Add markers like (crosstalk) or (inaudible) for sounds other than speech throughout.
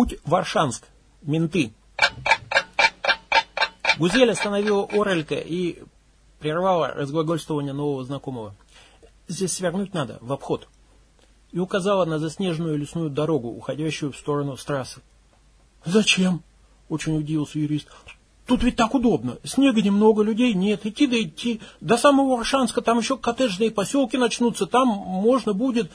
Путь в Аршанск. Менты. Гузель остановила Орелька и прервала разглагольствование нового знакомого. Здесь свернуть надо, в обход. И указала на заснеженную лесную дорогу, уходящую в сторону с трассы. Зачем? Очень удивился юрист. Тут ведь так удобно. Снега немного, людей нет. Идти да идти. До самого Варшанска там еще коттеджные поселки начнутся. Там можно будет...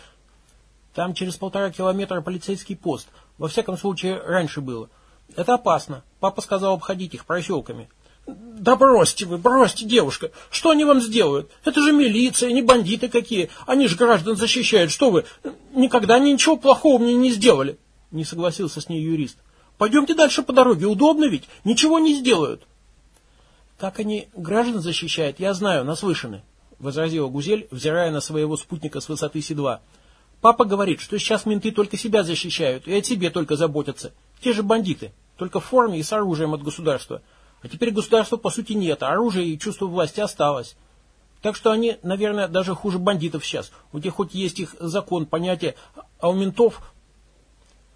Там через полтора километра полицейский пост. Во всяком случае, раньше было. Это опасно. Папа сказал обходить их проселками. Да бросьте вы, бросьте, девушка. Что они вам сделают? Это же милиция, не бандиты какие. Они же граждан защищают. Что вы, никогда ничего плохого мне не сделали. Не согласился с ней юрист. Пойдемте дальше по дороге. Удобно ведь? Ничего не сделают. Как они граждан защищают, я знаю, наслышаны, возразила Гузель, взирая на своего спутника с высоты седла. Папа говорит, что сейчас менты только себя защищают и о себе только заботятся. Те же бандиты, только в форме и с оружием от государства. А теперь государства по сути нет, а оружие и чувство власти осталось. Так что они, наверное, даже хуже бандитов сейчас. У тех хоть есть их закон, понятие, а у ментов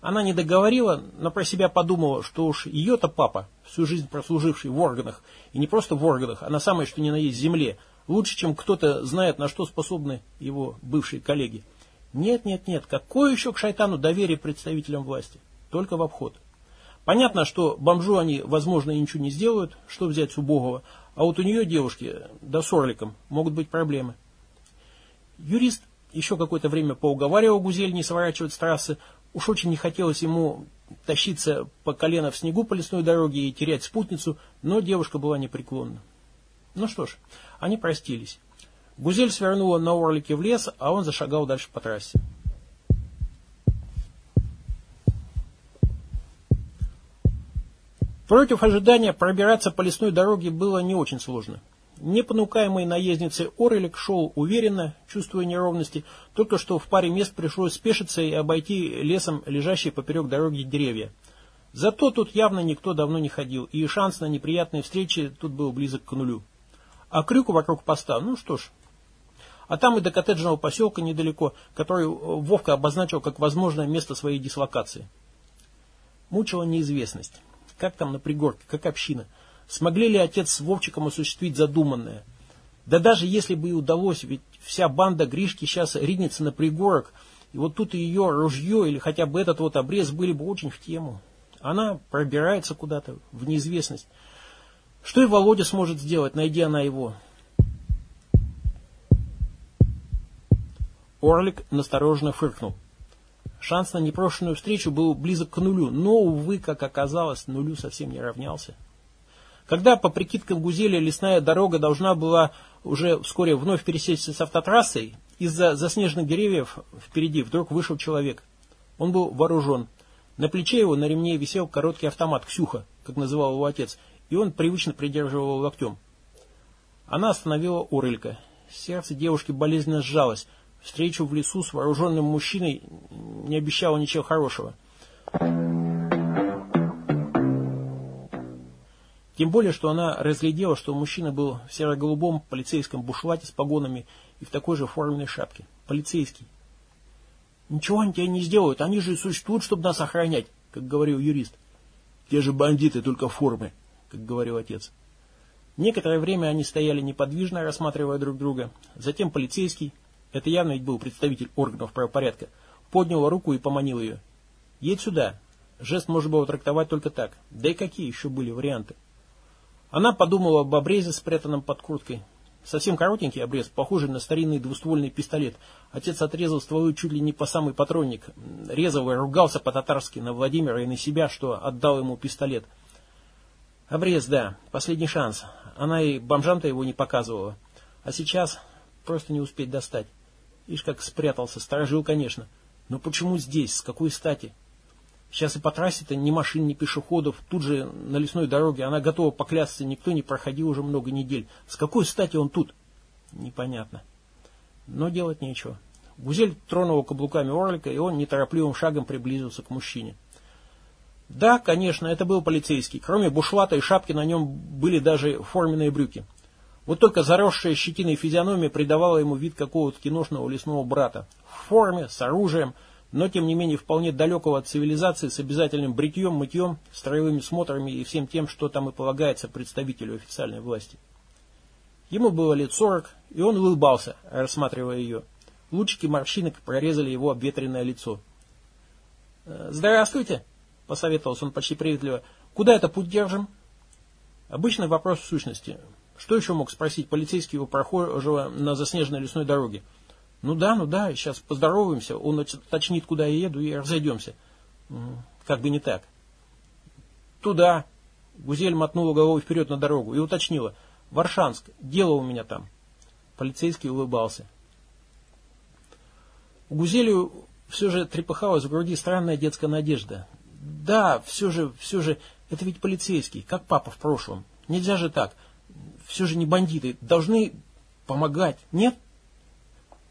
она не договорила, но про себя подумала, что уж ее-то папа, всю жизнь прослуживший в органах, и не просто в органах, а на самой что ни на есть земле, лучше, чем кто-то знает, на что способны его бывшие коллеги. Нет, нет, нет, какое еще к шайтану доверие представителям власти? Только в обход. Понятно, что бомжу они, возможно, ничего не сделают, что взять с убогого, а вот у нее, девушки, да с орликом, могут быть проблемы. Юрист еще какое-то время поуговаривал Гузель не сворачивать с трассы, Уж очень не хотелось ему тащиться по колено в снегу по лесной дороге и терять спутницу, но девушка была непреклонна. Ну что ж, они простились. Гузель свернула на орлике в лес, а он зашагал дальше по трассе. Против ожидания пробираться по лесной дороге было не очень сложно. Непонукаемый наездницей Орелик шел уверенно, чувствуя неровности, только что в паре мест пришлось спешиться и обойти лесом лежащие поперек дороги деревья. Зато тут явно никто давно не ходил, и шанс на неприятные встречи тут был близок к нулю. А крюку вокруг поста, ну что ж. А там и до коттеджного поселка недалеко, который Вовка обозначил как возможное место своей дислокации. Мучила неизвестность. Как там на пригорке, как община – Смогли ли отец с Вовчиком осуществить задуманное? Да даже если бы и удалось, ведь вся банда Гришки сейчас ринется на пригорок, и вот тут ее ружье или хотя бы этот вот обрез были бы очень в тему. Она пробирается куда-то в неизвестность. Что и Володя сможет сделать, найдя она его? Орлик настороженно фыркнул. Шанс на непрошенную встречу был близок к нулю, но, увы, как оказалось, нулю совсем не равнялся. Когда, по прикидкам Гузели, лесная дорога должна была уже вскоре вновь пересечься с автотрассой, из-за заснеженных деревьев впереди вдруг вышел человек. Он был вооружен. На плече его на ремне висел короткий автомат «Ксюха», как называл его отец, и он привычно придерживал локтем. Она остановила Урылька. Сердце девушки болезненно сжалось. Встречу в лесу с вооруженным мужчиной не обещало ничего хорошего. Тем более, что она разглядела, что мужчина был в серо-голубом полицейском бушлате с погонами и в такой же форменной шапке. Полицейский. Ничего они тебе не сделают, они же существуют, чтобы нас охранять, как говорил юрист. Те же бандиты, только в форме, как говорил отец. Некоторое время они стояли неподвижно, рассматривая друг друга. Затем полицейский, это явно ведь был представитель органов правопорядка, поднял руку и поманил ее. «Едь сюда». Жест можно было трактовать только так. Да и какие еще были варианты? Она подумала об обрезе, спрятанном под курткой. Совсем коротенький обрез, похожий на старинный двуствольный пистолет. Отец отрезал стволы чуть ли не по самый патронник. Резал и ругался по-татарски на Владимира и на себя, что отдал ему пистолет. Обрез, да, последний шанс. Она и бомжам-то его не показывала. А сейчас просто не успеть достать. Ишь, как спрятался, сторожил, конечно. Но почему здесь, с какой стати? Сейчас и по трассе-то ни машин, ни пешеходов. Тут же на лесной дороге она готова поклясться, никто не проходил уже много недель. С какой стати он тут? Непонятно. Но делать нечего. Гузель тронула каблуками орлика, и он неторопливым шагом приблизился к мужчине. Да, конечно, это был полицейский. Кроме бушлата и шапки на нем были даже форменные брюки. Вот только заросшая щетиной физиономия придавала ему вид какого-то киношного лесного брата. В форме, с оружием, но тем не менее вполне далекого от цивилизации с обязательным бритьем, мытьем, строевыми смотрами и всем тем, что там и полагается представителю официальной власти. Ему было лет сорок, и он улыбался, рассматривая ее. Лучики морщинок прорезали его обветренное лицо. «Э, «Здравствуйте!» – посоветовался он почти приветливо. «Куда это путь держим?» Обычный вопрос в сущности. Что еще мог спросить полицейский у прохожего на заснеженной лесной дороге? Ну да, ну да, сейчас поздороваемся, он уточнит, куда я еду, и разойдемся. Как бы не так. Туда. Гузель мотнула головой вперед на дорогу и уточнила. Варшанск, дело у меня там. Полицейский улыбался. У Гузели все же трепыхалась в груди странная детская надежда. Да, все же, все же, это ведь полицейский, как папа в прошлом. Нельзя же так. Все же не бандиты. Должны помогать. Нет?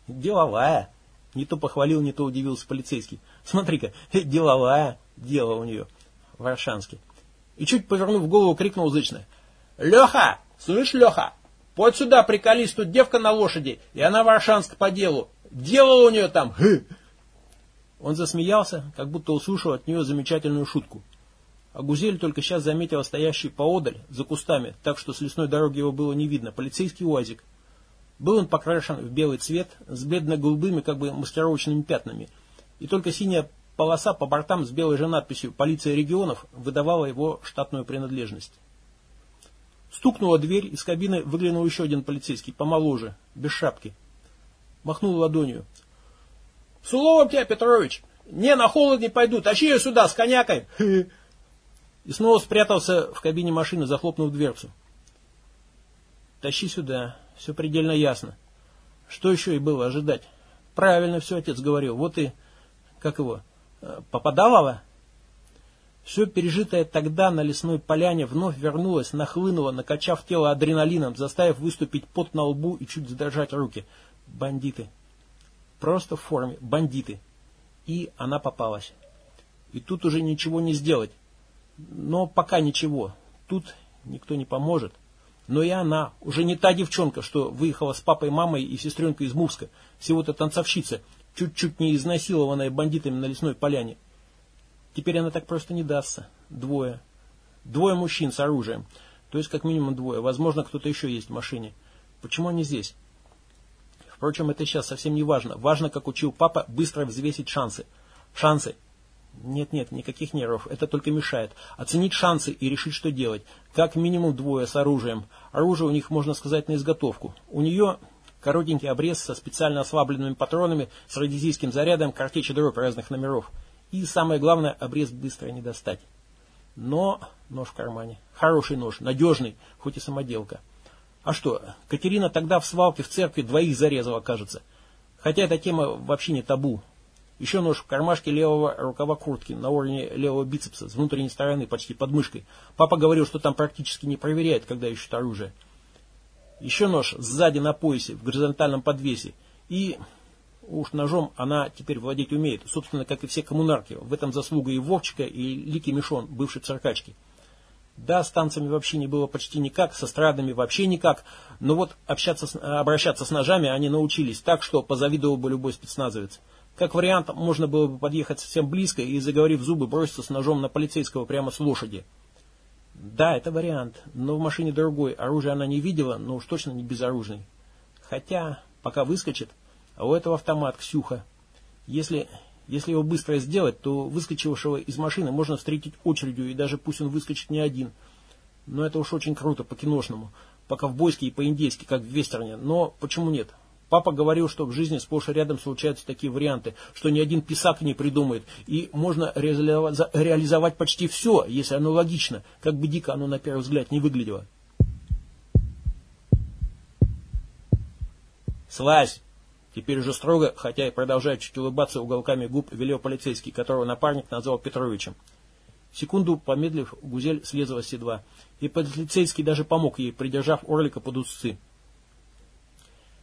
Деловая. Не то похвалил, не то удивился полицейский. Смотри-ка, деловая дело у нее. Варшанский. И чуть повернув голову, крикнул зычно. Леха! Слышь, Леха! Вот сюда приколись, тут девка на лошади, и она Варшанск по делу. Дело у нее там. Он засмеялся, как будто услышал от нее замечательную шутку. А Гузель только сейчас заметила стоящий поодаль, за кустами, так что с лесной дороги его было не видно, полицейский УАЗик. Был он покрашен в белый цвет с бледно-голубыми, как бы маскировочными пятнами. И только синяя полоса по бортам с белой же надписью «Полиция регионов» выдавала его штатную принадлежность. Стукнула дверь, из кабины выглянул еще один полицейский, помоложе, без шапки. Махнул ладонью. «Суловом тебя, Петрович! Не, на холод не пойду, тащи ее сюда с конякой!» И снова спрятался в кабине машины, захлопнув дверцу. «Тащи сюда, все предельно ясно. Что еще и было ожидать? Правильно все отец говорил. Вот и, как его, э, попадавало? Все пережитое тогда на лесной поляне вновь вернулось, нахлынуло, накачав тело адреналином, заставив выступить пот на лбу и чуть задержать руки. Бандиты. Просто в форме. Бандиты. И она попалась. И тут уже ничего не сделать. Но пока ничего. Тут никто не поможет. Но и она, уже не та девчонка, что выехала с папой, мамой и сестренкой из Мувска, всего-то танцовщица, чуть-чуть не изнасилованная бандитами на лесной поляне. Теперь она так просто не дастся. Двое. Двое мужчин с оружием. То есть как минимум двое. Возможно, кто-то еще есть в машине. Почему они здесь? Впрочем, это сейчас совсем не важно. Важно, как учил папа, быстро взвесить шансы. Шансы. Нет-нет, никаких нервов, это только мешает. Оценить шансы и решить, что делать. Как минимум двое с оружием. Оружие у них, можно сказать, на изготовку. У нее коротенький обрез со специально ослабленными патронами, с радизийским зарядом, картечь и дробь разных номеров. И самое главное, обрез быстро не достать. Но нож в кармане. Хороший нож, надежный, хоть и самоделка. А что, Катерина тогда в свалке в церкви двоих зарезала, кажется. Хотя эта тема вообще не табу. Еще нож в кармашке левого рукава куртки на уровне левого бицепса, с внутренней стороны, почти под мышкой. Папа говорил, что там практически не проверяет, когда ищут оружие. Еще нож сзади на поясе, в горизонтальном подвесе. И уж ножом она теперь владеть умеет, собственно, как и все коммунарки. В этом заслуга и Вовчика, и Лики Мишон, бывший циркачки. Да, с танцами вообще не было почти никак, со страдами вообще никак, но вот общаться с, обращаться с ножами они научились так, что позавидовал бы любой спецназовец. Как вариант, можно было бы подъехать совсем близко и, заговорив зубы, броситься с ножом на полицейского прямо с лошади. Да, это вариант, но в машине другой. Оружие она не видела, но уж точно не безоружный. Хотя, пока выскочит, а у этого автомат Ксюха. Если, если его быстро сделать, то выскочившего из машины можно встретить очередью, и даже пусть он выскочит не один. Но это уж очень круто, по-киношному. По-ковбойски и по-индейски, как в вестерне. Но почему нет? Папа говорил, что в жизни сплошь и рядом случаются такие варианты, что ни один писак не придумает, и можно реализовать почти все, если оно логично, как бы дико оно на первый взгляд не выглядело. «Слазь!» Теперь уже строго, хотя и продолжая чуть улыбаться уголками губ, велел полицейский, которого напарник назвал Петровичем. Секунду помедлив, Гузель слезла с седла, и полицейский даже помог ей, придержав Орлика под усы.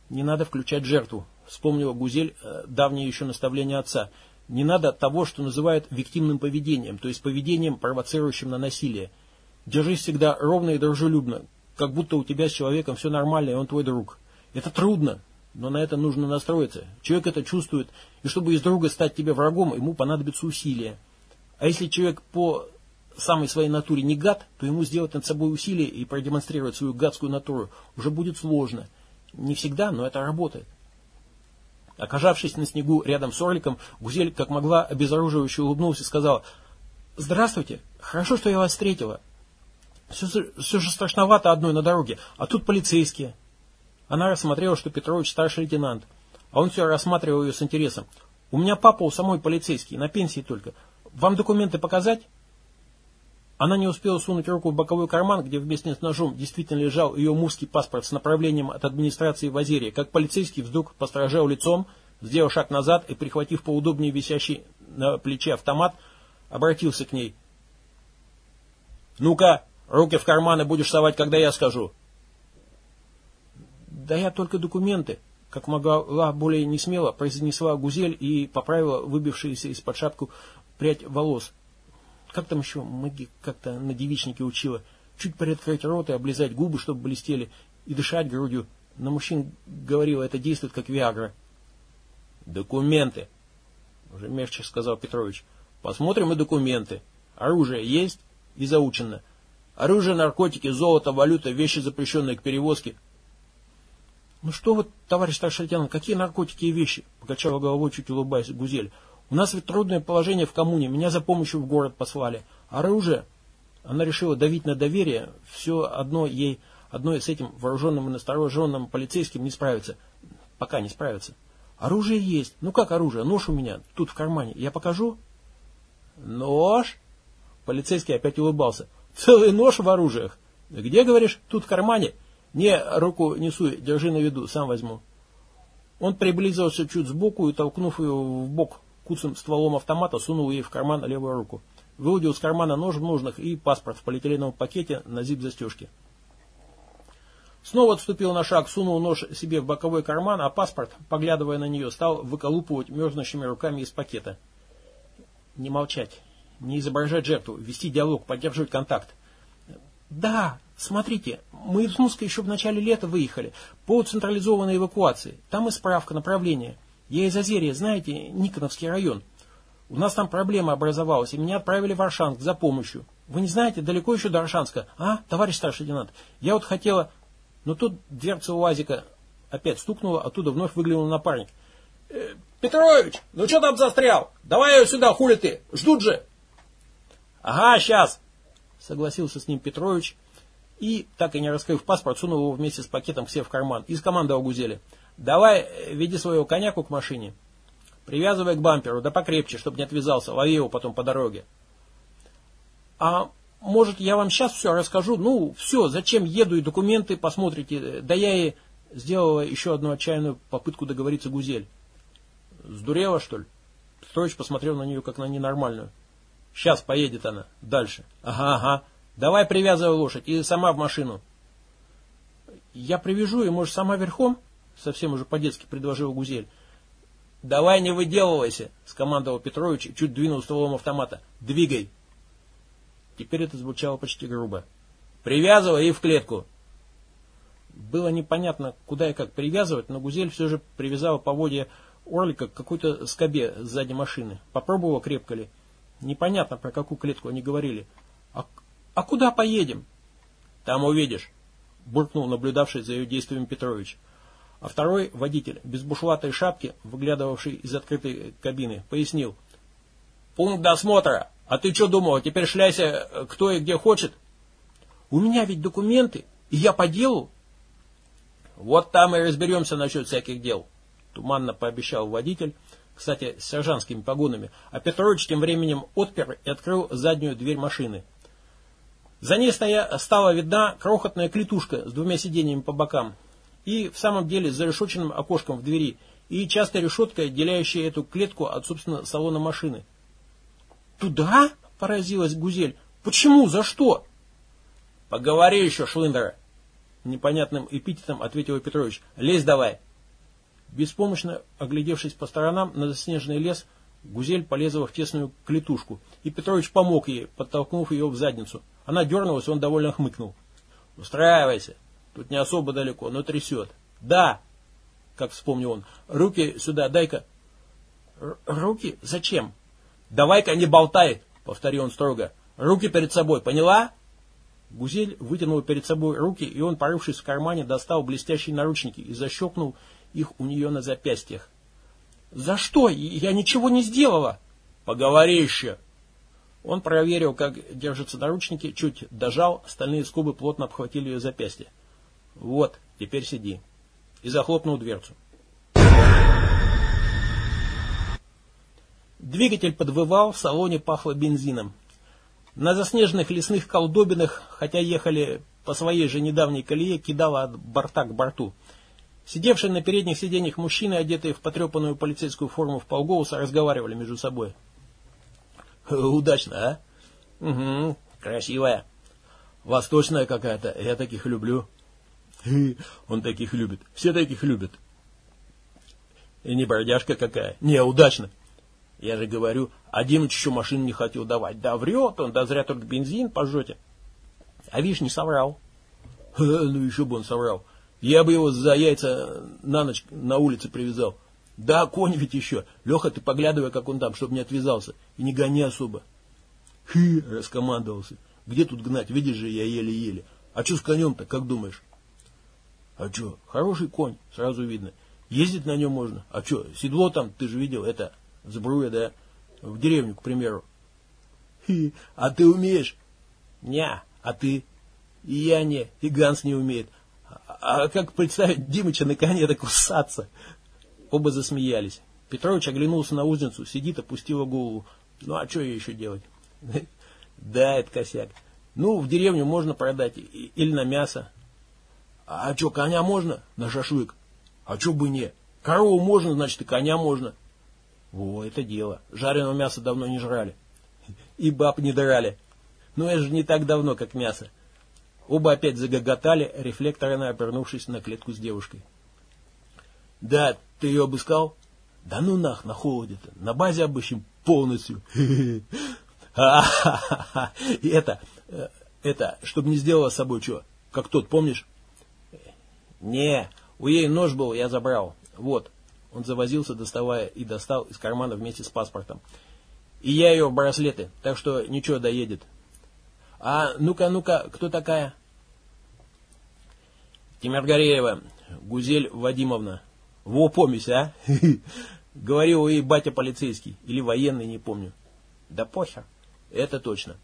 Не надо включать жертву, вспомнила Гузель э, давнее еще наставление отца. Не надо того, что называют виктимным поведением, то есть поведением, провоцирующим на насилие. Держись всегда ровно и дружелюбно, как будто у тебя с человеком все нормально, и он твой друг. Это трудно, Но на это нужно настроиться. Человек это чувствует, и чтобы из друга стать тебе врагом, ему понадобится усилие. А если человек по самой своей натуре не гад, то ему сделать над собой усилие и продемонстрировать свою гадскую натуру уже будет сложно. Не всегда, но это работает. Оказавшись на снегу рядом с Орликом, Гузель, как могла, обезоруживающе улыбнулась и сказала, «Здравствуйте, хорошо, что я вас встретила. Все, все же страшновато одной на дороге, а тут полицейские». Она рассмотрела, что Петрович старший лейтенант, а он все рассматривал ее с интересом. «У меня папа у самой полицейский, на пенсии только. Вам документы показать?» Она не успела сунуть руку в боковой карман, где вместе с ножом действительно лежал ее мужский паспорт с направлением от администрации в Азерии, как полицейский вдруг посторожил лицом, сделал шаг назад и, прихватив поудобнее висящий на плече автомат, обратился к ней. «Ну-ка, руки в карманы будешь совать, когда я скажу». «Да я только документы», как могла более не смело, произнесла Гузель и поправила выбившуюся из-под шапку прядь волос. Как там еще Маги как-то на девичнике учила? Чуть приоткрыть рот и облизать губы, чтобы блестели, и дышать грудью. На мужчин говорила, это действует как Виагра. Документы, уже мягче сказал Петрович. Посмотрим и документы. Оружие есть и заучено. Оружие, наркотики, золото, валюта, вещи, запрещенные к перевозке. Ну что вы, товарищ старший лейтенант, какие наркотики и вещи? Покачала головой, чуть улыбаясь Гузель. У нас ведь трудное положение в коммуне, меня за помощью в город послали. Оружие. Она решила давить на доверие, все одно ей, одной с этим вооруженным и настороженным полицейским не справится. Пока не справится. Оружие есть. Ну как оружие? Нож у меня, тут в кармане. Я покажу? Нож? Полицейский опять улыбался. Целый нож в оружиях. Где, говоришь, тут в кармане? Не, руку несу, держи на виду, сам возьму. Он приблизился чуть сбоку и, толкнув ее в бок куцым стволом автомата сунул ей в карман левую руку. Выудил из кармана нож в ножнах и паспорт в полиэтиленовом пакете на зип застежки. Снова отступил на шаг, сунул нож себе в боковой карман, а паспорт, поглядывая на нее, стал выколупывать мерзнущими руками из пакета. Не молчать, не изображать жертву, вести диалог, поддерживать контакт. Да, смотрите, мы из Муска еще в начале лета выехали по централизованной эвакуации. Там и справка направления. Я из Озерия, знаете, Никоновский район. У нас там проблема образовалась, и меня отправили в Аршанск за помощью. Вы не знаете, далеко еще до Аршанска, а, товарищ старший лейтенант? Я вот хотела... Но тут дверца УАЗика опять стукнула, оттуда вновь выглянул напарник. «Э, «Петрович, ну что там застрял? Давай ее сюда, хули ты, ждут же!» «Ага, сейчас!» Согласился с ним Петрович и, так и не раскрыв паспорт, сунул его вместе с пакетом себе в карман. Из команды Гузели. Давай, э, веди своего коняку к машине. Привязывай к бамперу, да покрепче, чтобы не отвязался. Лови его потом по дороге. А может, я вам сейчас все расскажу? Ну, все, зачем еду и документы посмотрите. Да я и сделала еще одну отчаянную попытку договориться Гузель. Сдурела, что ли? Петрович посмотрел на нее, как на ненормальную. Сейчас поедет она. Дальше. Ага, ага. Давай привязывай лошадь и сама в машину. Я привяжу и, может, сама верхом? Совсем уже по-детски предложил Гузель. «Давай не выделывайся!» — скомандовал Петрович и чуть двинул стволом автомата. «Двигай!» Теперь это звучало почти грубо. «Привязывай и в клетку!» Было непонятно, куда и как привязывать, но Гузель все же привязала поводья Орлика к какой-то скобе сзади машины. Попробовала, крепко ли. Непонятно, про какую клетку они говорили. «А, а куда поедем?» «Там увидишь», — буркнул наблюдавший за ее действиями Петрович. А второй водитель, без бушлатой шапки, выглядывавший из открытой кабины, пояснил. «Пункт досмотра. А ты что думал, теперь шляйся э, кто и где хочет?» «У меня ведь документы, и я по делу». «Вот там и разберемся насчет всяких дел», — туманно пообещал водитель, кстати, с сержантскими погонами, а Петрович тем временем отпер и открыл заднюю дверь машины. За ней стоя, стала видна крохотная клетушка с двумя сиденьями по бокам, и в самом деле с зарешоченным окошком в двери, и часто решеткой, отделяющей эту клетку от, собственно, салона машины. «Туда?» – поразилась Гузель. «Почему? За что?» «Поговори еще, Шлындера!» Непонятным эпитетом ответил Петрович. «Лезь давай!» Беспомощно оглядевшись по сторонам на заснеженный лес, Гузель полезла в тесную клетушку, и Петрович помог ей, подтолкнув ее в задницу. Она дернулась, он довольно хмыкнул. «Устраивайся!» Тут не особо далеко, но трясет. Да. как вспомнил он. «Руки сюда, дай-ка». «Руки? Зачем?» «Давай-ка не болтай», — повторил он строго. «Руки перед собой, поняла?» Гузель вытянул перед собой руки, и он, порывшись в кармане, достал блестящие наручники и защелкнул их у нее на запястьях. «За что? Я ничего не сделала!» «Поговори еще!» Он проверил, как держатся наручники, чуть дожал, остальные скобы плотно обхватили ее запястье. «Вот, теперь сиди». И захлопнул дверцу. Двигатель подвывал, в салоне пахло бензином. На заснеженных лесных колдобинах, хотя ехали по своей же недавней колее, кидало от борта к борту. Сидевшие на передних сиденьях мужчины, одетые в потрепанную полицейскую форму в полголоса, разговаривали между собой. «Удачно, а? Угу, красивая. Восточная какая-то, я таких люблю». (laughs) «Он таких любит, все таких любят». «И не бродяжка какая, не, удачно». Я же говорю, Димыч еще машину не хотел давать. Да врет он, да зря только бензин пожжете. А видишь, не соврал. (laughs) Ну еще бы он соврал. Я бы его за яйца на ночь на улице привязал. Да, конь ведь еще. Леха, ты поглядывай, как он там, чтобы не отвязался. И не гони особо. Хы, раскомандовался. Где тут гнать? Видишь же, я еле-еле. А что с конем-то, как думаешь? А что, хороший конь, сразу видно. Ездить на нем можно. А что, седло там, ты же видел, это Сбруя, да? В деревню, к примеру. Хи, а ты умеешь? Ня, а ты? И я не, и Ганс не умеет. А, а как представить Димыча на коне так кусаться? Оба засмеялись. Петрович оглянулся на узницу, сидит, опустила голову. Ну, а что ей еще делать? (laughs) Да, это косяк. Ну, в деревню можно продать или на мясо. А что, коня можно? На шашлык. А что бы не? Корову можно, значит, и коня можно. Во, это дело. Жареного мяса давно не жрали. И баб не драли. Но это же не так давно, как мясо. Оба опять загоготали, рефлекторно обернувшись на клетку с девушкой. Да, ты ее обыскал? Да ну нах, на холоде-то. На базе обыщем полностью. (laughs) И это, э, это, чтобы не сделала с собой что? Как тот, помнишь? Не, у ей нож был, я забрал. Вот. Он завозился, доставая и достал из кармана вместе с паспортом. И я ее в браслеты, так что ничего доедет. А ну-ка, ну-ка, кто такая? Тимиргареева, Гузель Вадимовна. Во, помесь, а? (laughs) Говорил ей батя полицейский, или военный, не помню. Да похер, это точно.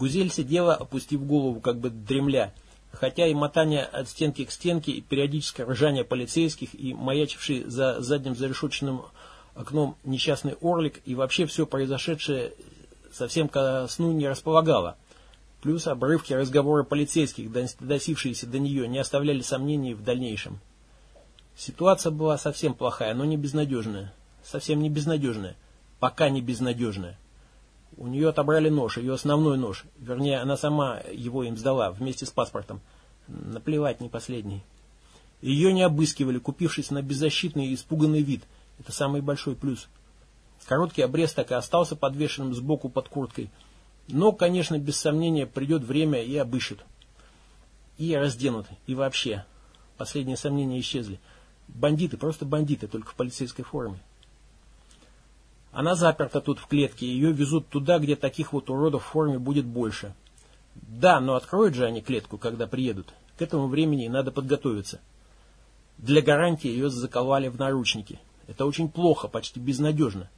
Гузель сидела, опустив голову, как бы дремля, хотя и мотание от стенки к стенке, и периодическое ржание полицейских, и маячивший за задним зарешоченным окном несчастный орлик, и вообще все произошедшее совсем ко сну не располагало. Плюс обрывки разговора полицейских, доносившиеся до нее, не оставляли сомнений в дальнейшем. Ситуация была совсем плохая, но не безнадежная. Совсем не безнадежная. Пока не безнадежная. У нее отобрали нож, ее основной нож. Вернее, она сама его им сдала, вместе с паспортом. Наплевать, не последний. Ее не обыскивали, купившись на беззащитный и испуганный вид. Это самый большой плюс. Короткий обрез так и остался подвешенным сбоку под курткой. Но, конечно, без сомнения, придет время и обыщут. И разденут. И вообще. Последние сомнения исчезли. Бандиты, просто бандиты, только в полицейской форме. Она заперта тут в клетке, ее везут туда, где таких вот уродов в форме будет больше. Да, но откроют же они клетку, когда приедут. К этому времени надо подготовиться. Для гарантии ее заковали в наручники. Это очень плохо, почти безнадежно.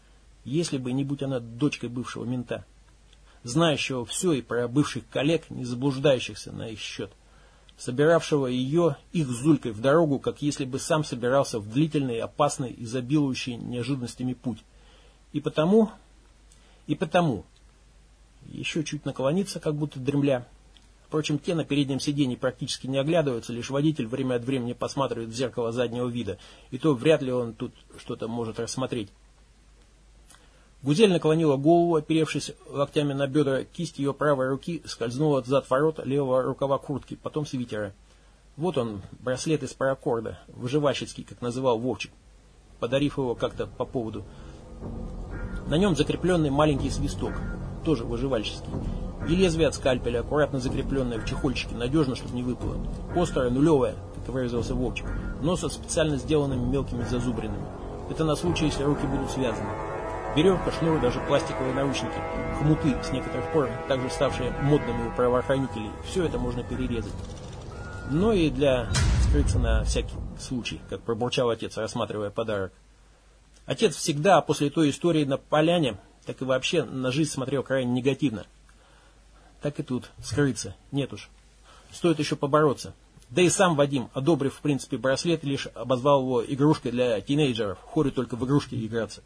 Если бы не будь она дочкой бывшего мента. Знающего все и про бывших коллег, не заблуждающихся на их счет. Собиравшего ее, их Зулькой в дорогу, как если бы сам собирался в длительный, опасный, изобилующий неожиданностями путь. И потому, и потому, еще чуть наклониться, как будто дремля. Впрочем, те на переднем сиденье практически не оглядываются, лишь водитель время от времени посматривает в зеркало заднего вида, и то вряд ли он тут что-то может рассмотреть. Гузель наклонила голову, оперевшись локтями на бедра, кисть ее правой руки скользнула от зад левого рукава куртки, потом свитера. Вот он, браслет из паракорда, выживальщицкий, как называл Вовчик, подарив его как-то по поводу на нем закрепленный маленький свисток, тоже выживальческий. И лезвие от скальпеля, аккуратно закрепленное в чехольчике, надежно, чтобы не выпало. Острое, нулевое, как выразился Вовчик, но со специально сделанными мелкими зазубринами. Это на случай, если руки будут связаны. Веревка, шнур, даже пластиковые наручники, хмуты, с некоторых пор также ставшие модными у правоохранителей, все это можно перерезать. Но и для скрыться на всякий случай, как пробурчал отец, рассматривая подарок. Отец всегда после той истории на поляне, так и вообще на жизнь смотрел крайне негативно. Так и тут, скрыться, нет уж. Стоит еще побороться. Да и сам Вадим, одобрив в принципе браслет, лишь обозвал его игрушкой для тинейджеров, хоре только в игрушки играться.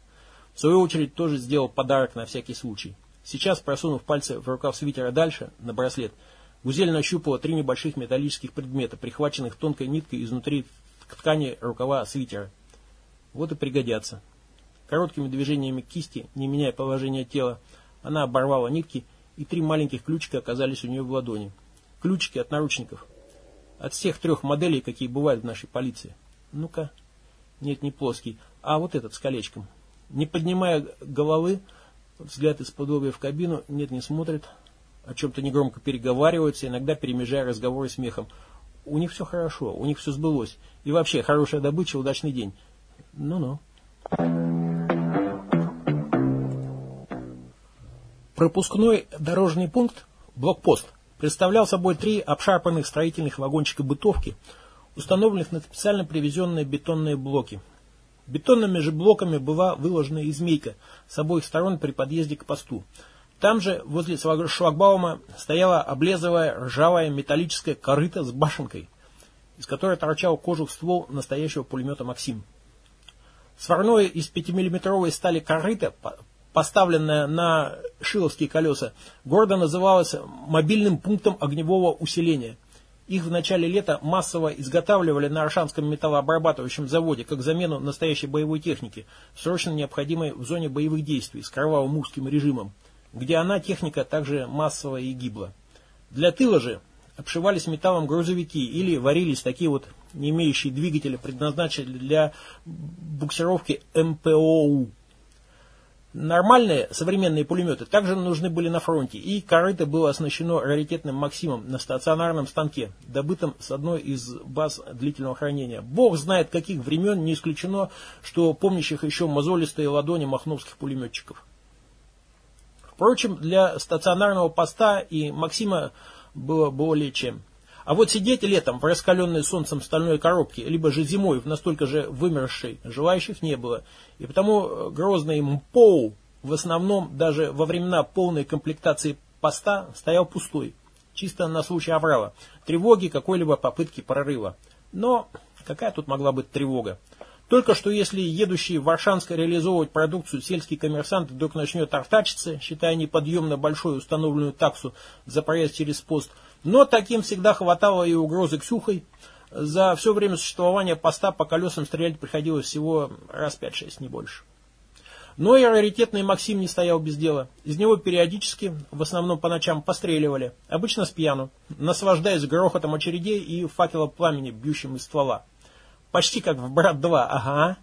В свою очередь тоже сделал подарок на всякий случай. Сейчас, просунув пальцы в рукав свитера дальше, на браслет, Гузель нащупала три небольших металлических предмета, прихваченных тонкой ниткой изнутри ткани рукава свитера. Вот и пригодятся. Короткими движениями кисти, не меняя положение тела, она оборвала нитки, и три маленьких ключика оказались у нее в ладони. Ключики от наручников. От всех трех моделей, какие бывают в нашей полиции. Ну-ка. Нет, не плоский. А вот этот с колечком. Не поднимая головы, взгляд из-под в кабину, нет, не смотрит. О чем-то негромко переговариваются, иногда перемежая разговоры смехом. У них все хорошо, у них все сбылось. И вообще, хорошая добыча, удачный день. Ну-ну. Пропускной дорожный пункт, блокпост, представлял собой три обшарпанных строительных вагончика бытовки, установленных на специально привезенные бетонные блоки. Бетонными же блоками была выложена и змейка с обоих сторон при подъезде к посту. Там же, возле шлагбаума, стояла облезовая ржавая металлическая корыта с башенкой, из которой торчал кожух ствол настоящего пулемета «Максим». Сварное из 5-миллиметровой стали корыта поставленная на шиловские колеса, гордо называлась мобильным пунктом огневого усиления. Их в начале лета массово изготавливали на Аршанском металлообрабатывающем заводе как замену настоящей боевой техники, срочно необходимой в зоне боевых действий с кровавым узким режимом, где она, техника, также массово и гибла. Для тыла же обшивались металлом грузовики или варились такие вот не имеющие двигателя, предназначенные для буксировки МПОУ. Нормальные современные пулеметы также нужны были на фронте, и корыто было оснащено раритетным «Максимом» на стационарном станке, добытым с одной из баз длительного хранения. Бог знает каких времен, не исключено, что помнящих еще мозолистые ладони махновских пулеметчиков. Впрочем, для стационарного поста и «Максима» было более чем. А вот сидеть летом в раскаленной солнцем стальной коробке, либо же зимой в настолько же вымершей, желающих не было. И потому э, грозный МПОУ в основном даже во времена полной комплектации поста стоял пустой, чисто на случай аврала, тревоги какой-либо попытки прорыва. Но какая тут могла быть тревога? Только что если едущий в Варшанск реализовывать продукцию сельский коммерсант вдруг начнет артачиться, считая неподъемно большую установленную таксу за проезд через пост – но таким всегда хватало и угрозы Ксюхой. За все время существования поста по колесам стрелять приходилось всего раз 5-6, не больше. Но и раритетный Максим не стоял без дела. Из него периодически, в основном по ночам, постреливали. Обычно с пьяну, наслаждаясь грохотом очередей и факела пламени, бьющим из ствола. Почти как в «Брат-2», ага.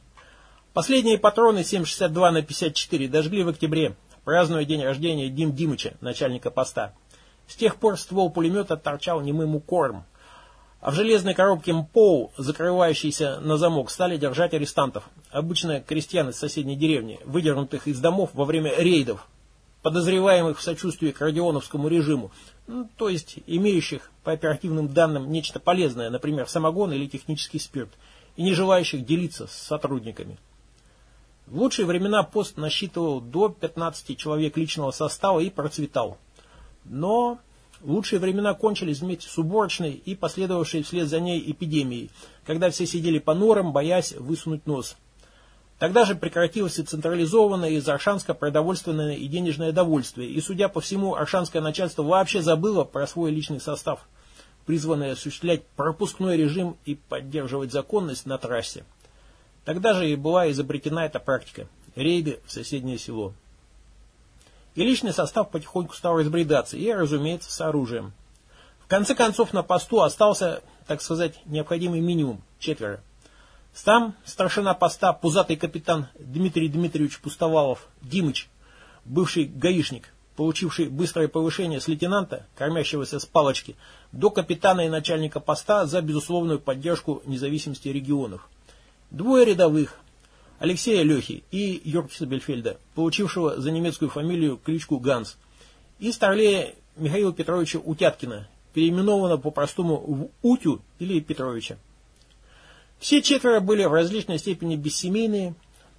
Последние патроны 7,62 на 54 дожгли в октябре, празднуя день рождения Дим Димыча, начальника поста. С тех пор ствол пулемета торчал немым укором. А в железной коробке МПОУ, закрывающейся на замок, стали держать арестантов. Обычно крестьян из соседней деревни, выдернутых из домов во время рейдов, подозреваемых в сочувствии к родионовскому режиму, ну, то есть имеющих по оперативным данным нечто полезное, например, самогон или технический спирт, и не желающих делиться с сотрудниками. В лучшие времена пост насчитывал до 15 человек личного состава и процветал. Но лучшие времена кончились вместе с уборочной и последовавшей вслед за ней эпидемией, когда все сидели по норам, боясь высунуть нос. Тогда же прекратилось и централизованное из Аршанска продовольственное и денежное довольствие, и, судя по всему, аршанское начальство вообще забыло про свой личный состав, призванный осуществлять пропускной режим и поддерживать законность на трассе. Тогда же и была изобретена эта практика – рейды в соседнее село. И личный состав потихоньку стал разбредаться, и, разумеется, с оружием. В конце концов, на посту остался, так сказать, необходимый минимум – четверо. Там старшина поста, пузатый капитан Дмитрий Дмитриевич Пустовалов, Димыч, бывший гаишник, получивший быстрое повышение с лейтенанта, кормящегося с палочки, до капитана и начальника поста за безусловную поддержку независимости регионов. Двое рядовых, Алексея Лехи и Йоркиса Бельфельда, получившего за немецкую фамилию кличку Ганс, и старлея Михаила Петровича Утяткина, переименованного по-простому в Утю или Петровича. Все четверо были в различной степени бессемейные,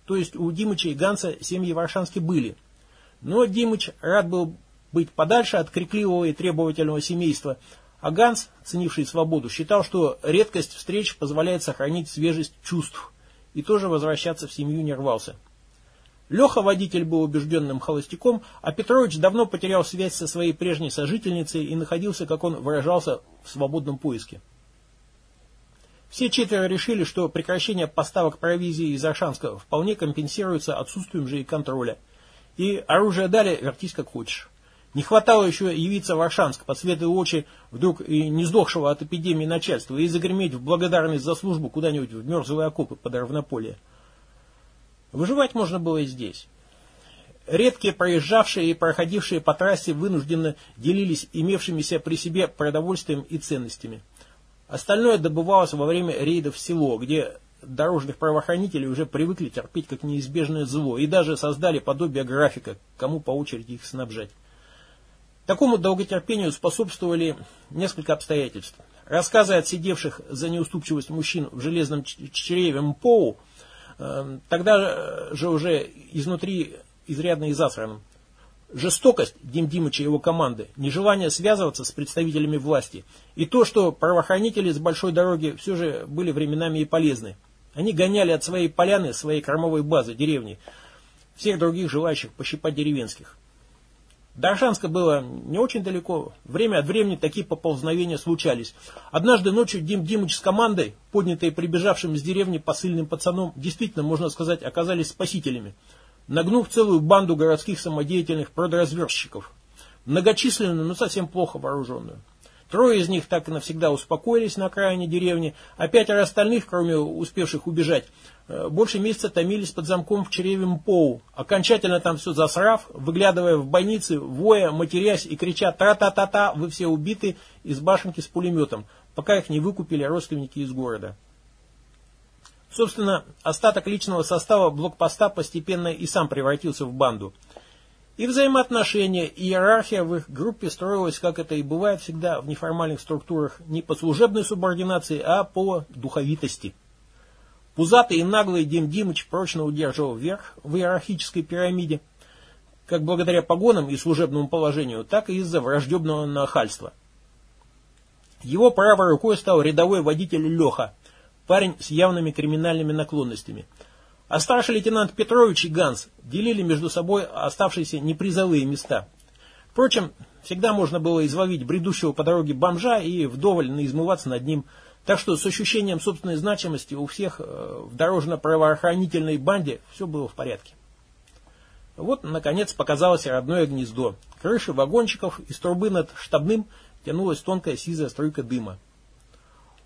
то есть у Димыча и Ганса семьи варшанские были. Но Димыч рад был быть подальше от крикливого и требовательного семейства, а Ганс, ценивший свободу, считал, что редкость встреч позволяет сохранить свежесть чувств и тоже возвращаться в семью не рвался. Леха, водитель, был убежденным холостяком, а Петрович давно потерял связь со своей прежней сожительницей и находился, как он выражался, в свободном поиске. Все четверо решили, что прекращение поставок провизии из Аршанска вполне компенсируется отсутствием же и контроля. И оружие дали, вертись как хочешь. Не хватало еще явиться в Аршанск под светлые очи вдруг и не сдохшего от эпидемии начальства и загреметь в благодарность за службу куда-нибудь в мерзлые окопы под равнополие. Выживать можно было и здесь. Редкие проезжавшие и проходившие по трассе вынужденно делились имевшимися при себе продовольствием и ценностями. Остальное добывалось во время рейдов в село, где дорожных правоохранителей уже привыкли терпеть как неизбежное зло и даже создали подобие графика, кому по очереди их снабжать. Такому долготерпению способствовали несколько обстоятельств. Рассказы отсидевших за неуступчивость мужчин в железном чреве МПОУ, э, тогда же уже изнутри изрядно изасранным, Жестокость Дим Димыча и его команды, нежелание связываться с представителями власти и то, что правоохранители с большой дороги все же были временами и полезны. Они гоняли от своей поляны, своей кормовой базы, деревни, всех других желающих пощипать деревенских. До Аршанска было не очень далеко. Время от времени такие поползновения случались. Однажды ночью Дим Димыч с командой, поднятые прибежавшим из деревни посыльным пацаном, действительно, можно сказать, оказались спасителями нагнув целую банду городских самодеятельных продразверстщиков, многочисленную, но совсем плохо вооруженную. Трое из них так и навсегда успокоились на окраине деревни, а пятеро остальных, кроме успевших убежать, э, больше месяца томились под замком в чреве МПОУ, окончательно там все засрав, выглядывая в больницы, воя, матерясь и крича «Тра-та-та-та, вы все убиты!» из башенки с пулеметом, пока их не выкупили родственники из города. Собственно, остаток личного состава блокпоста постепенно и сам превратился в банду. И взаимоотношения, и иерархия в их группе строилась, как это и бывает всегда в неформальных структурах, не по служебной субординации, а по духовитости. Пузатый и наглый Дим Димыч прочно удерживал верх в иерархической пирамиде, как благодаря погонам и служебному положению, так и из-за враждебного нахальства. Его правой рукой стал рядовой водитель Леха, парень с явными криминальными наклонностями. А старший лейтенант Петрович и Ганс делили между собой оставшиеся непризовые места. Впрочем, всегда можно было изловить бредущего по дороге бомжа и вдоволь наизмываться над ним. Так что с ощущением собственной значимости у всех э, в дорожно-правоохранительной банде все было в порядке. Вот, наконец, показалось родное гнездо. Крыши вагончиков, из трубы над штабным тянулась тонкая сизая струйка дыма.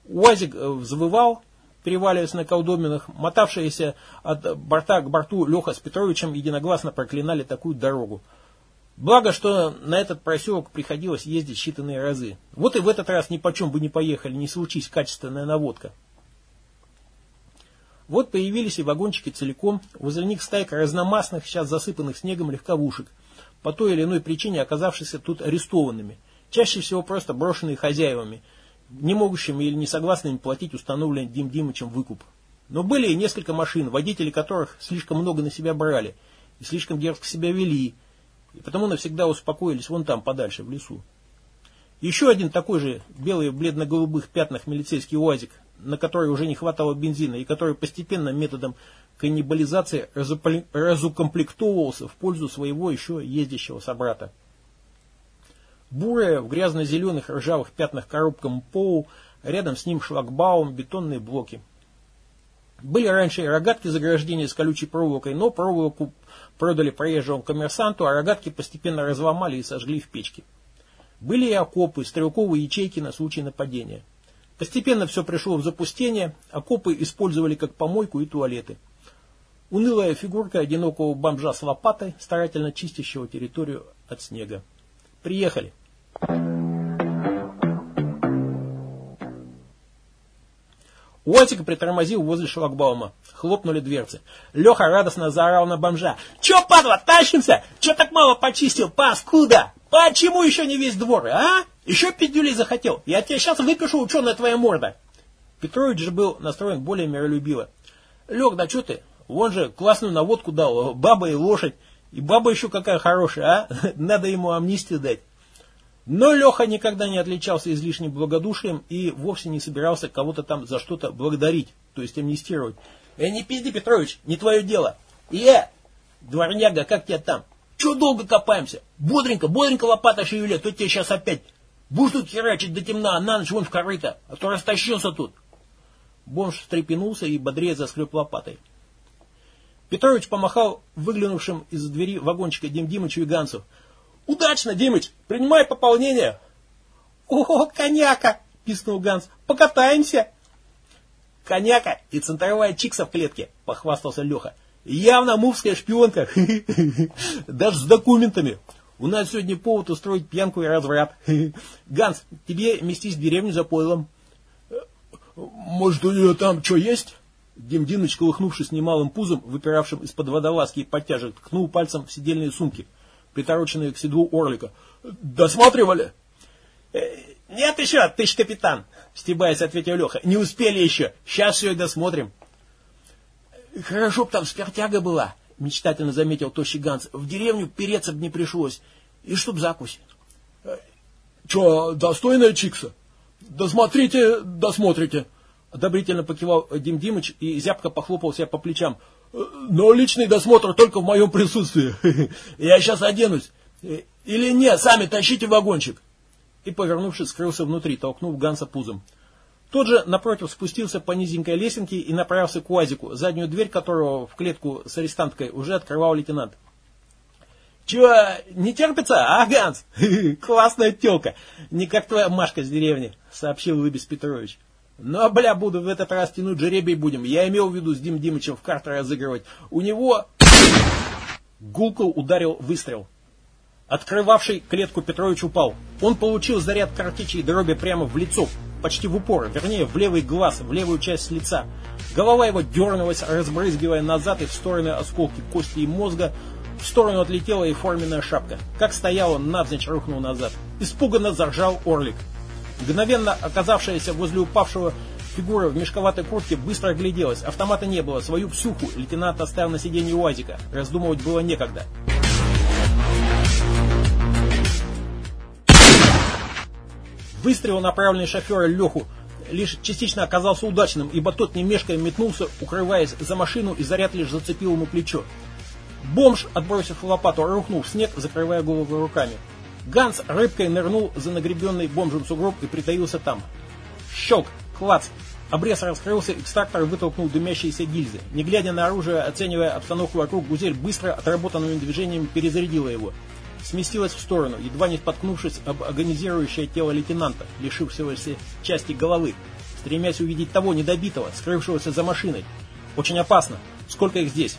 УАЗик э, взвывал, переваливаясь на колдобинах, мотавшиеся от борта к борту Леха с Петровичем единогласно проклинали такую дорогу. Благо, что на этот проселок приходилось ездить считанные разы. Вот и в этот раз ни почем бы не поехали, не случись качественная наводка. Вот появились и вагончики целиком, возле них стайка разномастных, сейчас засыпанных снегом легковушек, по той или иной причине оказавшихся тут арестованными, чаще всего просто брошенные хозяевами – не могущими или не согласными платить установленный Дим Димычем выкуп. Но были и несколько машин, водители которых слишком много на себя брали и слишком дерзко себя вели, и потому навсегда успокоились вон там, подальше, в лесу. Еще один такой же белый в бледно-голубых пятнах милицейский УАЗик, на который уже не хватало бензина и который постепенно методом каннибализации разукомплектовывался в пользу своего еще ездящего собрата. Бурая, в грязно-зеленых ржавых пятнах коробка МПОУ, рядом с ним шлагбаум, бетонные блоки. Были раньше и рогатки заграждения с колючей проволокой, но проволоку продали проезжему коммерсанту, а рогатки постепенно разломали и сожгли в печке. Были и окопы, стрелковые ячейки на случай нападения. Постепенно все пришло в запустение, окопы использовали как помойку и туалеты. Унылая фигурка одинокого бомжа с лопатой, старательно чистящего территорию от снега. Приехали. Уотик притормозил возле шлагбаума. Хлопнули дверцы. Леха радостно заорал на бомжа. «Че, падла, тащимся? Че так мало почистил, паскуда? Почему еще не весь двор, а? Еще пиздюлей захотел. Я тебе сейчас выпишу, ученая твоя морда». Петрович же был настроен более миролюбиво. Лех, да что ты? Вон же классную наводку дал, баба и лошадь. И баба еще какая хорошая, а? (laughs) Надо ему амнистию дать. Но Леха никогда не отличался излишним благодушием и вовсе не собирался кого-то там за что-то благодарить, то есть амнистировать. «Э, не пизди, Петрович, не твое дело!» «Э, дворняга, как тебя там? Че долго копаемся? Бодренько, бодренько лопата шевели, а то тебе сейчас опять будешь тут херачить до темна, а на ночь вон в корыто, а то растащился тут!» Бомж встрепенулся и бодрее заскреб лопатой. Петрович помахал выглянувшим из двери вагончика Дим Димычу и Гансу. «Удачно, Димыч! Принимай пополнение!» «О, коняка!» – писнул Ганс. «Покатаемся!» «Коняка и центровая чикса в клетке!» – похвастался Леха. «Явно мувская шпионка! (laughs) Даже с документами! У нас сегодня повод устроить пьянку и разврат! (laughs) Ганс, тебе местись в деревню за пойлом!» «Может, у нее там что есть?» Дим Димыч, колыхнувшись немалым пузом, выпиравшим из-под водолазки и подтяжек, ткнул пальцем в сидельные сумки – притороченные к седлу орлика. «Досматривали?» «Э, «Нет еще, тысяч капитан!» Стебаясь, ответил Леха. «Не успели еще. Сейчас все и досмотрим». «Хорошо б там спиртяга была», мечтательно заметил тощий Ганс. «В деревню переться б не пришлось. И чтоб закусь». «Э, «Че, достойная чикса? Досмотрите, досмотрите!» Одобрительно покивал Дим Димыч и зябко похлопал себя по плечам. Но личный досмотр только в моем присутствии. (laughs) Я сейчас оденусь. Или нет, сами тащите вагончик. И, повернувшись, скрылся внутри, толкнув Ганса пузом. Тот же, напротив, спустился по низенькой лесенке и направился к УАЗику, заднюю дверь которого в клетку с арестанткой уже открывал лейтенант. «Чего, не терпится, а, Ганс? (laughs) Классная телка, не как твоя Машка с деревни», — сообщил Лыбис Петрович. Ну, а, бля, буду в этот раз тянуть жеребий будем. Я имел в виду с Дим Димычем в карты разыгрывать. У него... Гулко ударил выстрел. Открывавший клетку Петрович упал. Он получил заряд картечи и дроби прямо в лицо, почти в упор, вернее, в левый глаз, в левую часть лица. Голова его дернулась, разбрызгивая назад и в стороны осколки кости и мозга. В сторону отлетела и форменная шапка. Как стоял он, навзничь рухнул назад. Испуганно заржал орлик. Мгновенно оказавшаяся возле упавшего фигура в мешковатой куртке быстро огляделась. Автомата не было. Свою псюху лейтенант оставил на сиденье УАЗика. Раздумывать было некогда. Выстрел, направленный шофера Леху, лишь частично оказался удачным, ибо тот, не мешкая, метнулся, укрываясь за машину, и заряд лишь зацепил ему плечо. Бомж, отбросив лопату, рухнул в снег, закрывая голову руками. Ганс рыбкой нырнул за нагребенный бомжем сугроб и притаился там. Щелк, клац. Обрез раскрылся, экстрактор вытолкнул дымящиеся гильзы. Не глядя на оружие, оценивая обстановку вокруг, Гузель быстро отработанными движениями перезарядила его. Сместилась в сторону, едва не споткнувшись об агонизирующее тело лейтенанта, лишившегося части головы, стремясь увидеть того недобитого, скрывшегося за машиной. Очень опасно. Сколько их здесь?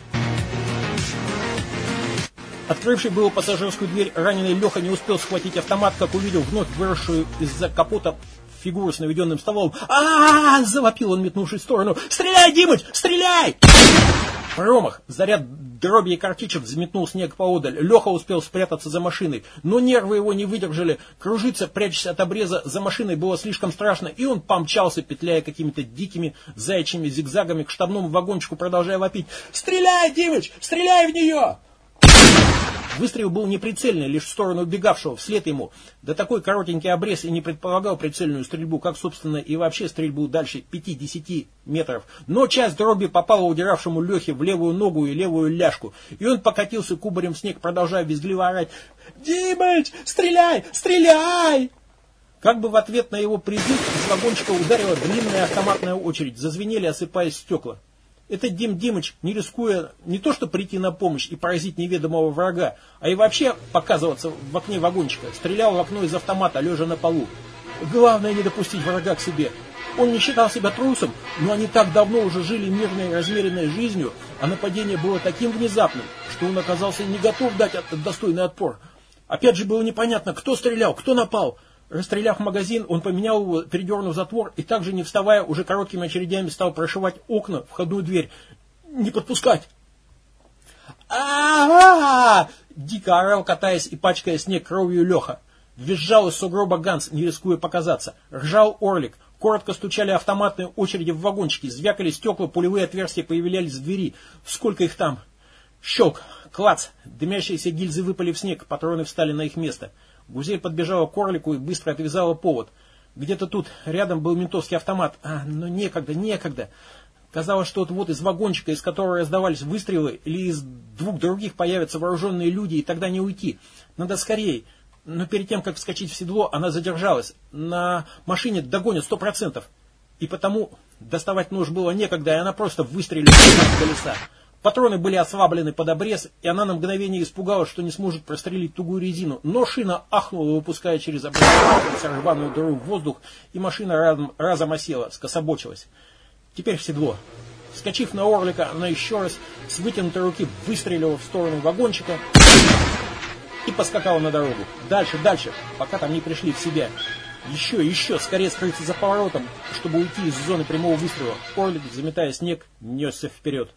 Открывший было пассажирскую дверь, раненый Леха не успел схватить автомат, как увидел вновь выросшую из-за капота фигуру с наведенным стволом. а, завопил он, метнувшись в сторону. «Стреляй, Димыч, стреляй!» Промах. Заряд дроби и картичек взметнул снег поодаль. Леха успел спрятаться за машиной, но нервы его не выдержали. Кружиться, прячась от обреза, за машиной было слишком страшно, и он помчался, петляя какими-то дикими заячьими зигзагами к штабному вагончику, продолжая вопить. «Стреляй, Димыч, стреляй в нее!» Выстрел был неприцельный, лишь в сторону убегавшего, вслед ему. Да такой коротенький обрез и не предполагал прицельную стрельбу, как, собственно, и вообще стрельбу дальше 5-10 метров. Но часть дроби попала удиравшему Лехе в левую ногу и левую ляжку, и он покатился кубарем в снег, продолжая визгливо орать «Димыч, стреляй, стреляй!» Как бы в ответ на его призыв из вагончика ударила длинная автоматная очередь, зазвенели, осыпаясь стекла. Этот Дим Димыч, не рискуя не то что прийти на помощь и поразить неведомого врага, а и вообще показываться в окне вагончика, стрелял в окно из автомата, лежа на полу. Главное не допустить врага к себе. Он не считал себя трусом, но они так давно уже жили мирной размеренной жизнью, а нападение было таким внезапным, что он оказался не готов дать достойный отпор. Опять же было непонятно, кто стрелял, кто напал. Расстреляв магазин, он поменял его, передернув затвор и также, не вставая, уже короткими очередями стал прошивать окна, входную дверь. «Не подпускать!» а Дико орал, катаясь и пачкая снег кровью Леха. Визжал из сугроба Ганс, не рискуя показаться. Ржал Орлик. Коротко стучали автоматные очереди в вагончики. Звякали стекла, пулевые отверстия появлялись в двери. Сколько их там? Щелк, клац. Дымящиеся гильзы выпали в снег, патроны встали на их место. Гузель подбежала к Орлику и быстро отвязала повод. Где-то тут рядом был ментовский автомат. А, но некогда, некогда. Казалось, что вот-вот из вагончика, из которого раздавались выстрелы, или из двух других появятся вооруженные люди, и тогда не уйти. Надо скорее. Но перед тем, как вскочить в седло, она задержалась. На машине догонят сто процентов. И потому доставать нож было некогда, и она просто выстрелила в колеса. Патроны были ослаблены под обрез, и она на мгновение испугалась, что не сможет прострелить тугую резину. Но шина ахнула, выпуская через обрез рваную дыру в воздух, и машина разом, разом осела, скособочилась. Теперь в седло. Вскочив на орлика, она еще раз с вытянутой руки выстрелила в сторону вагончика и поскакала на дорогу. Дальше, дальше, пока там не пришли в себя. Еще, еще, скорее скрыться за поворотом, чтобы уйти из зоны прямого выстрела. Орлик, заметая снег, несся вперед.